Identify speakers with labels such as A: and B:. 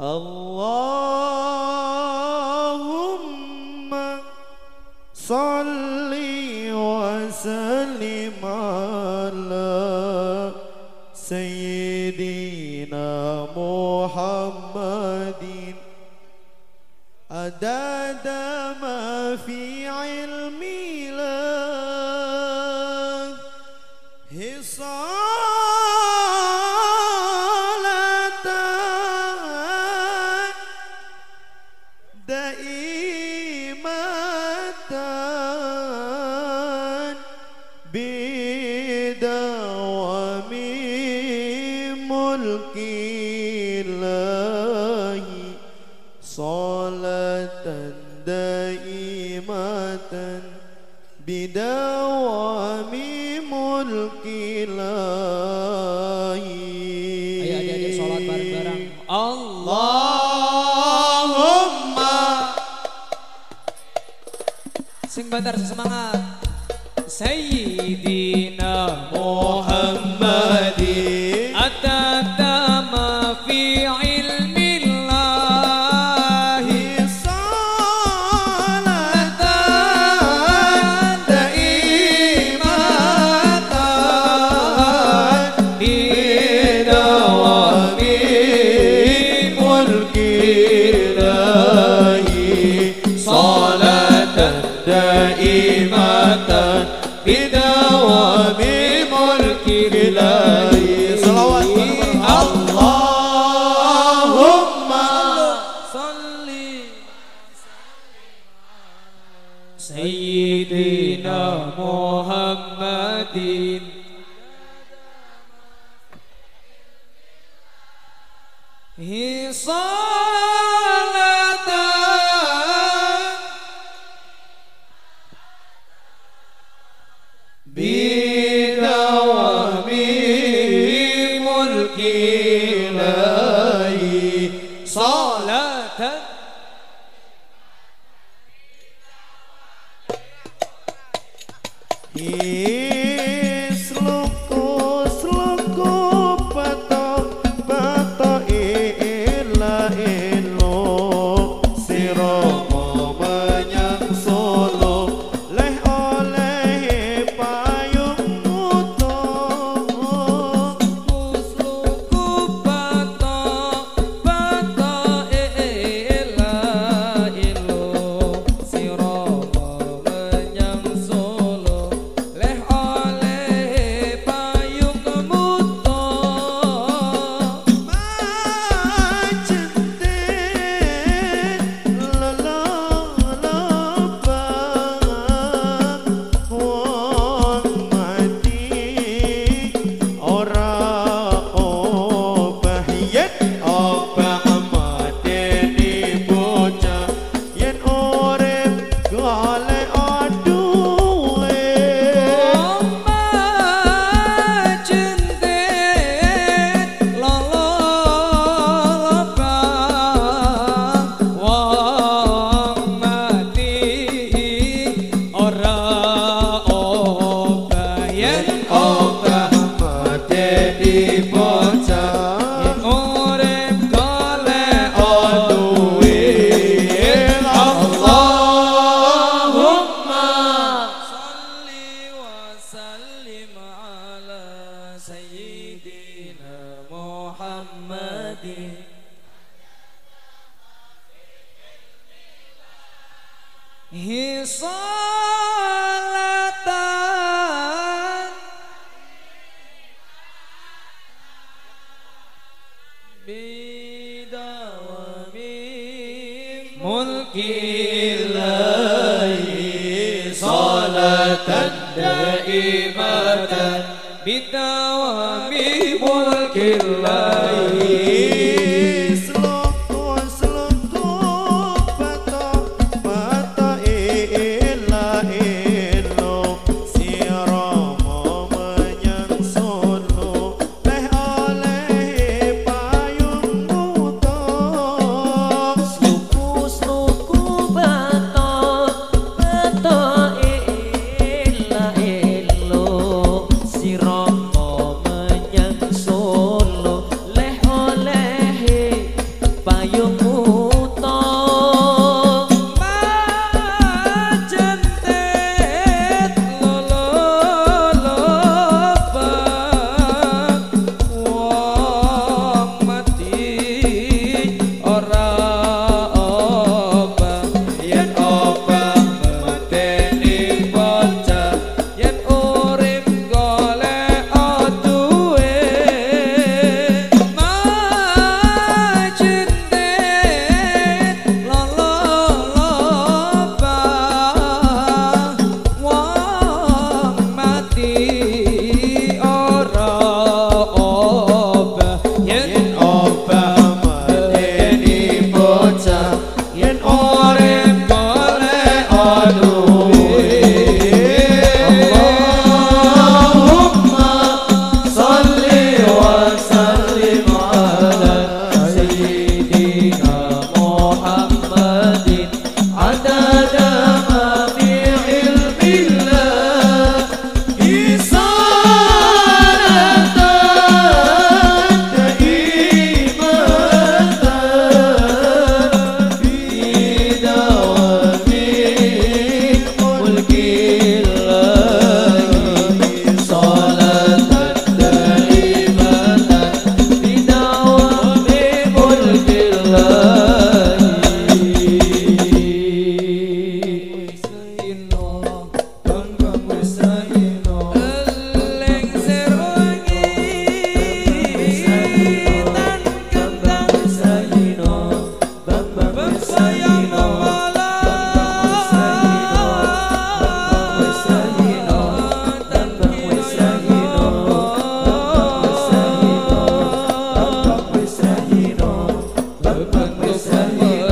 A: اللهم صل وسلم على سيدنا محمد. أداد ما في علم دائمة بدوام ملك الله
B: Ayo adik-adik sholat bareng-bareng. Allah.
A: Allahumma
B: Sing bantar semangat. Sayyidina
A: daimatan bidawami mulki ilahi salawat Allahumma
B: Salli Sayyidina Muhammadin Hi salatan
A: bidawami mulki ilahi
B: salatan daimatan bidawami mulki ilahi Yeah.